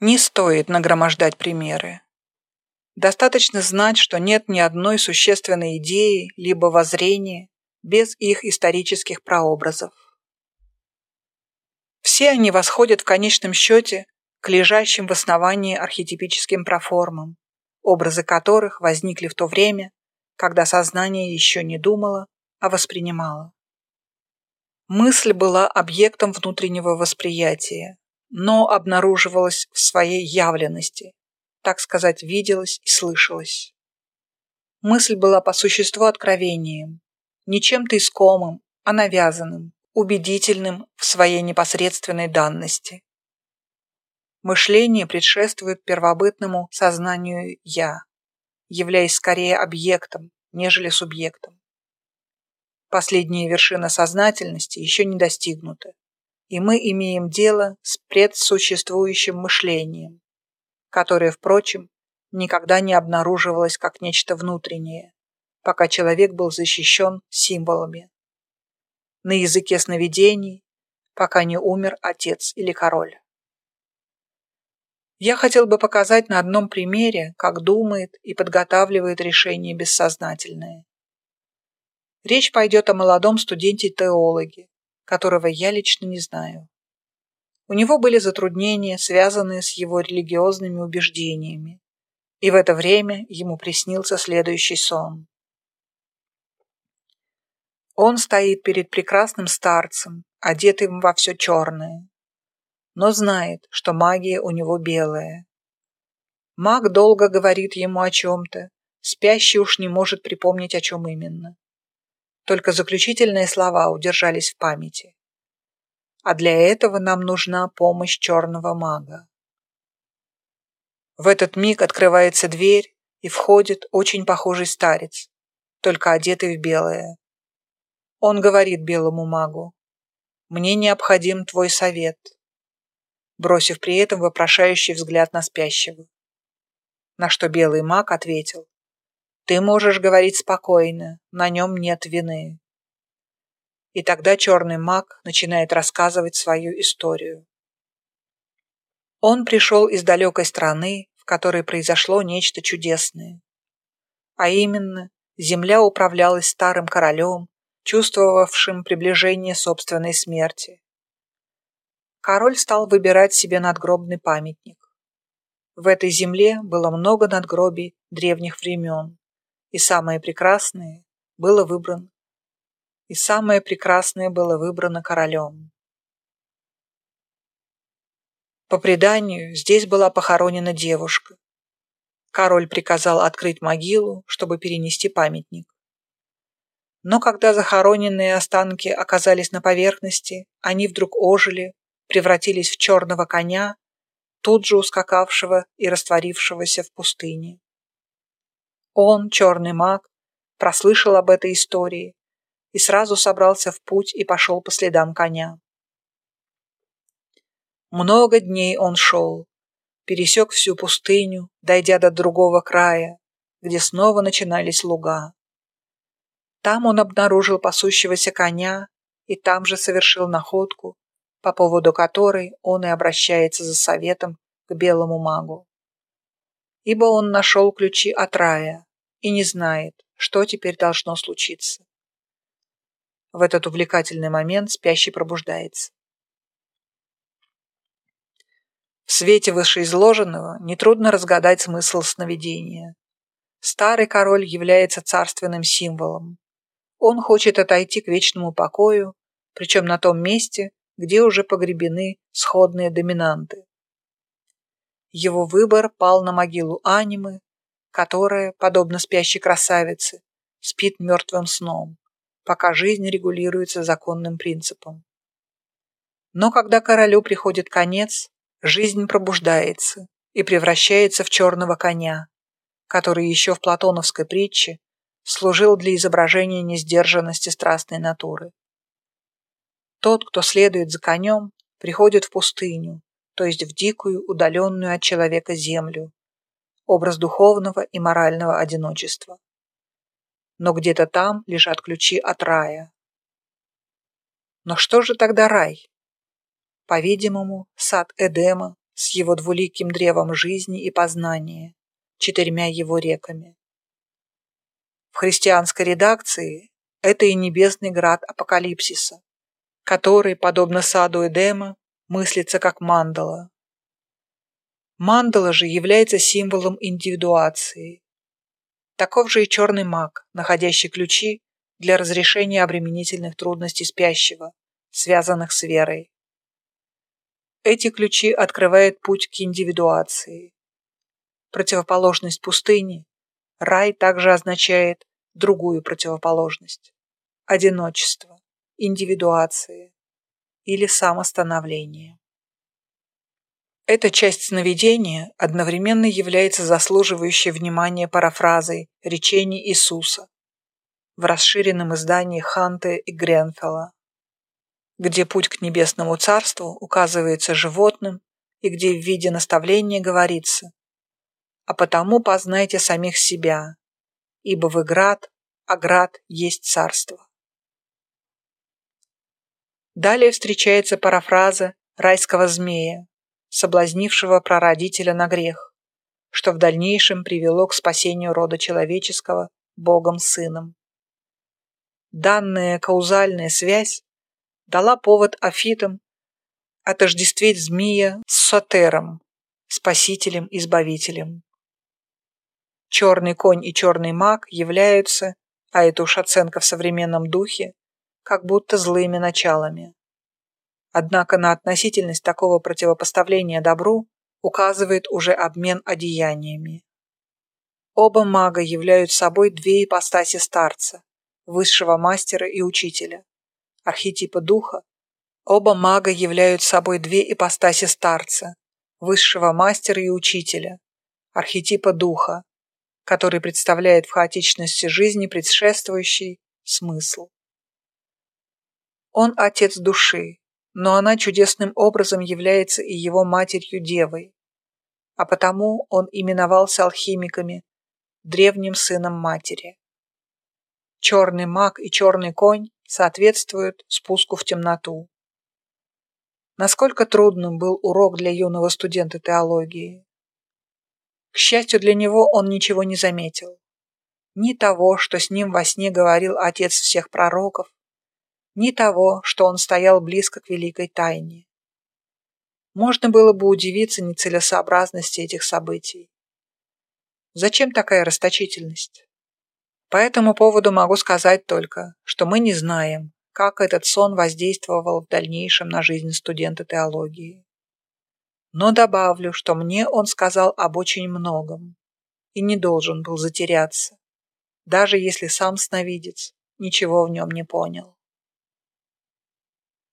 Не стоит нагромождать примеры. Достаточно знать, что нет ни одной существенной идеи либо воззрения без их исторических прообразов. Все они восходят в конечном счете к лежащим в основании архетипическим проформам, образы которых возникли в то время, когда сознание еще не думало, а воспринимало. Мысль была объектом внутреннего восприятия, но обнаруживалась в своей явленности, так сказать, виделась и слышалась. Мысль была по существу откровением, не чем-то искомым, а навязанным, убедительным в своей непосредственной данности. Мышление предшествует первобытному сознанию «я», являясь скорее объектом, нежели субъектом. Последняя вершина сознательности еще не достигнута, и мы имеем дело с предсуществующим мышлением, которое, впрочем, никогда не обнаруживалось как нечто внутреннее, пока человек был защищен символами. На языке сновидений, пока не умер отец или король. Я хотел бы показать на одном примере, как думает и подготавливает решение бессознательное. Речь пойдет о молодом студенте-теологе, которого я лично не знаю. У него были затруднения, связанные с его религиозными убеждениями, и в это время ему приснился следующий сон. Он стоит перед прекрасным старцем, одетым во все черное но знает, что магия у него белая. Маг долго говорит ему о чем-то, спящий уж не может припомнить, о чем именно. Только заключительные слова удержались в памяти. А для этого нам нужна помощь черного мага. В этот миг открывается дверь, и входит очень похожий старец, только одетый в белое. Он говорит белому магу, «Мне необходим твой совет бросив при этом вопрошающий взгляд на спящего. На что белый маг ответил, «Ты можешь говорить спокойно, на нем нет вины». И тогда черный маг начинает рассказывать свою историю. Он пришел из далекой страны, в которой произошло нечто чудесное. А именно, земля управлялась старым королем, чувствовавшим приближение собственной смерти король стал выбирать себе надгробный памятник. В этой земле было много надгробий древних времен, и самое прекрасное было выбрано и самое прекрасное было выбрано королем. По преданию, здесь была похоронена девушка. Король приказал открыть могилу, чтобы перенести памятник. Но когда захороненные останки оказались на поверхности, они вдруг ожили, превратились в черного коня, тут же ускакавшего и растворившегося в пустыне. Он, черный маг, прослышал об этой истории и сразу собрался в путь и пошел по следам коня. Много дней он шел, пересек всю пустыню, дойдя до другого края, где снова начинались луга. Там он обнаружил пасущегося коня и там же совершил находку, по поводу которой он и обращается за советом к белому магу. Ибо он нашел ключи от рая и не знает, что теперь должно случиться. В этот увлекательный момент спящий пробуждается. В свете вышеизложенного нетрудно разгадать смысл сновидения. Старый король является царственным символом. Он хочет отойти к вечному покою, причем на том месте, где уже погребены сходные доминанты. Его выбор пал на могилу анимы, которая, подобно спящей красавице, спит мертвым сном, пока жизнь регулируется законным принципом. Но когда королю приходит конец, жизнь пробуждается и превращается в черного коня, который еще в платоновской притче служил для изображения несдержанности страстной натуры. Тот, кто следует за конем, приходит в пустыню, то есть в дикую, удаленную от человека землю, образ духовного и морального одиночества. Но где-то там лежат ключи от рая. Но что же тогда рай? По-видимому, сад Эдема, с его двуликим древом жизни и познания, четырьмя его реками. В христианской редакции это и небесный град апокалипсиса, который, подобно саду Эдема, мыслится как мандала. Мандала же является символом индивидуации. Таков же и черный маг, находящий ключи для разрешения обременительных трудностей спящего, связанных с верой. Эти ключи открывают путь к индивидуации. Противоположность пустыни, рай также означает другую противоположность – одиночество, индивидуации или самостановление. Эта часть сновидения одновременно является заслуживающей внимания парафразой речений Иисуса в расширенном издании Ханте и Гренфелла где путь к небесному царству указывается животным и где в виде наставления говорится «А потому познайте самих себя, ибо вы град, а град есть царство». Далее встречается парафраза райского змея, соблазнившего прародителя на грех, что в дальнейшем привело к спасению рода человеческого Богом Сыном. Данная каузальная связь дала повод Афитам отождествить змея с Сотером, спасителем-избавителем. Черный конь и черный маг являются, а это уж оценка в современном духе, как будто злыми началами. Однако на относительность такого противопоставления добру указывает уже обмен одеяниями. Оба мага являются собой две ипостаси старца, высшего мастера и учителя архетипа духа, оба мага являются собой две ипостаси старца, высшего мастера и учителя, архетипа духа, который представляет в хаотичности жизни предшествующий смысл. Он отец души, но она чудесным образом является и его матерью-девой, а потому он именовался алхимиками древним сыном матери. Черный маг и черный конь соответствуют спуску в темноту. Насколько трудным был урок для юного студента теологии. К счастью для него, он ничего не заметил. Ни того, что с ним во сне говорил отец всех пророков, ни того, что он стоял близко к великой тайне. Можно было бы удивиться нецелесообразности этих событий. Зачем такая расточительность? По этому поводу могу сказать только, что мы не знаем, как этот сон воздействовал в дальнейшем на жизнь студента теологии. Но добавлю, что мне он сказал об очень многом и не должен был затеряться, даже если сам сновидец ничего в нем не понял.